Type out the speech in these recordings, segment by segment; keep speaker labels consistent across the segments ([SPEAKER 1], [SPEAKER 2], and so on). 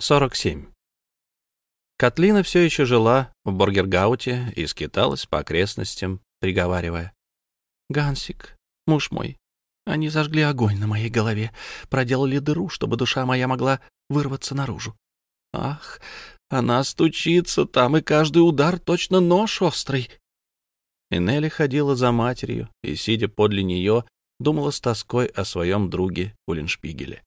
[SPEAKER 1] 47. Катлина все еще жила в Боргергауте и скиталась по окрестностям, приговаривая. «Гансик, муж мой, они зажгли огонь на моей голове, проделали дыру, чтобы душа моя могла вырваться наружу. Ах, она стучится там, и каждый удар точно нож острый». И Нелли ходила за матерью и, сидя подле нее, думала с тоской о своем друге Уллиншпигеле.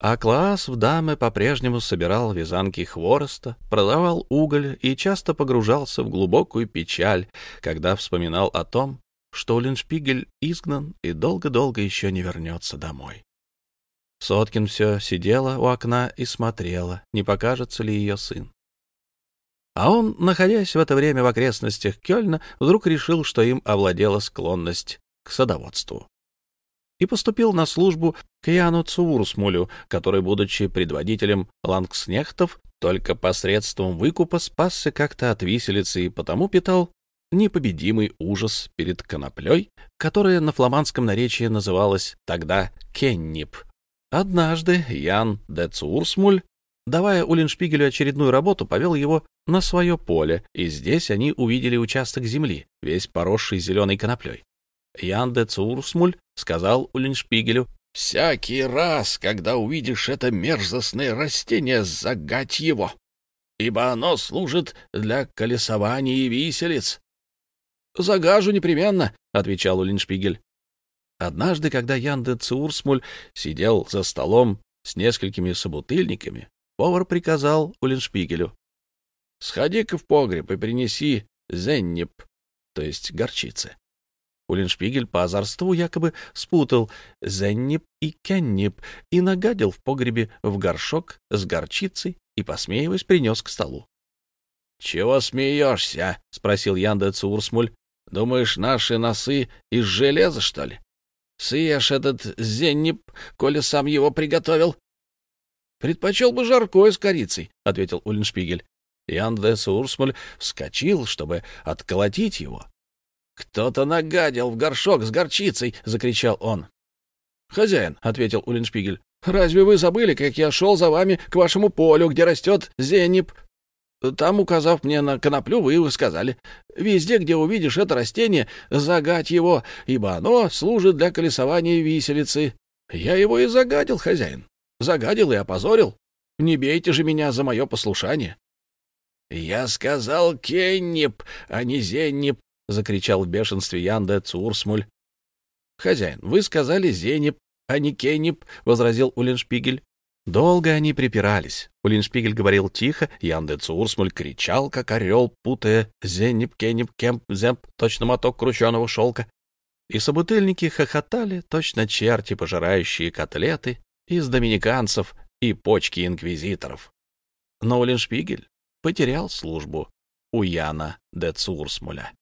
[SPEAKER 1] А Класс в даме по-прежнему собирал вязанки хвороста, продавал уголь и часто погружался в глубокую печаль, когда вспоминал о том, что Уллиншпигель изгнан и долго-долго еще не вернется домой. Соткин все сидела у окна и смотрела, не покажется ли ее сын. А он, находясь в это время в окрестностях Кёльна, вдруг решил, что им овладела склонность к садоводству и поступил на службу к Яну Цурсмулю, который, будучи предводителем лангснехтов, только посредством выкупа спасся как-то от виселицы и потому питал непобедимый ужас перед коноплей, которая на фламандском наречии называлась тогда кеннип. Однажды Ян де Цурсмуль, давая Уллиншпигелю очередную работу, повел его на свое поле, и здесь они увидели участок земли, весь поросший зеленой коноплей. Ян де Цурсмуль сказал Уллиншпигелю, «Всякий раз, когда увидишь это мерзостное растение, загать его, ибо оно служит для колесования и виселиц». «Загажу непременно», — отвечал Уллиншпигель. Однажды, когда Ян де Цурсмуль сидел за столом с несколькими собутыльниками, повар приказал Уллиншпигелю, «Сходи-ка в погреб и принеси зеннип, то есть горчицы». Уллиншпигель по озорству якобы спутал зеннип и кеннип и нагадил в погребе в горшок с горчицей и, посмеиваясь, принес к столу. — Чего смеешься? — спросил Янда Цурсмуль. — Думаешь, наши носы из железа, что ли? Съешь этот зеннип, коли сам его приготовил. — Предпочел бы жаркое с корицей, — ответил Уллиншпигель. Ян де Сурсмуль вскочил, чтобы отколотить его, «Кто-то нагадил в горшок с горчицей!» — закричал он. «Хозяин», — ответил Уллиншпигель, — «разве вы забыли, как я шел за вами к вашему полю, где растет зенип? Там, указав мне на коноплю, вы сказали, везде, где увидишь это растение, загадь его, ибо оно служит для колесования виселицы. Я его и загадил, хозяин. Загадил и опозорил. Не бейте же меня за мое послушание». «Я сказал кеннип, а не зеннип», — закричал в бешенстве Янде Цурсмуль. — Хозяин, вы сказали Зенеп, а не Кенеп, — возразил Уллиншпигель. Долго они припирались. Уллиншпигель говорил тихо, Янде Цурсмуль кричал, как орел, путая Зенеп, Кенеп, Кемп, Земп, точно моток крученого шелка. И собутыльники хохотали, точно черти, пожирающие котлеты из доминиканцев и почки инквизиторов. Но Уллиншпигель потерял службу у Яна де Цурсмуля.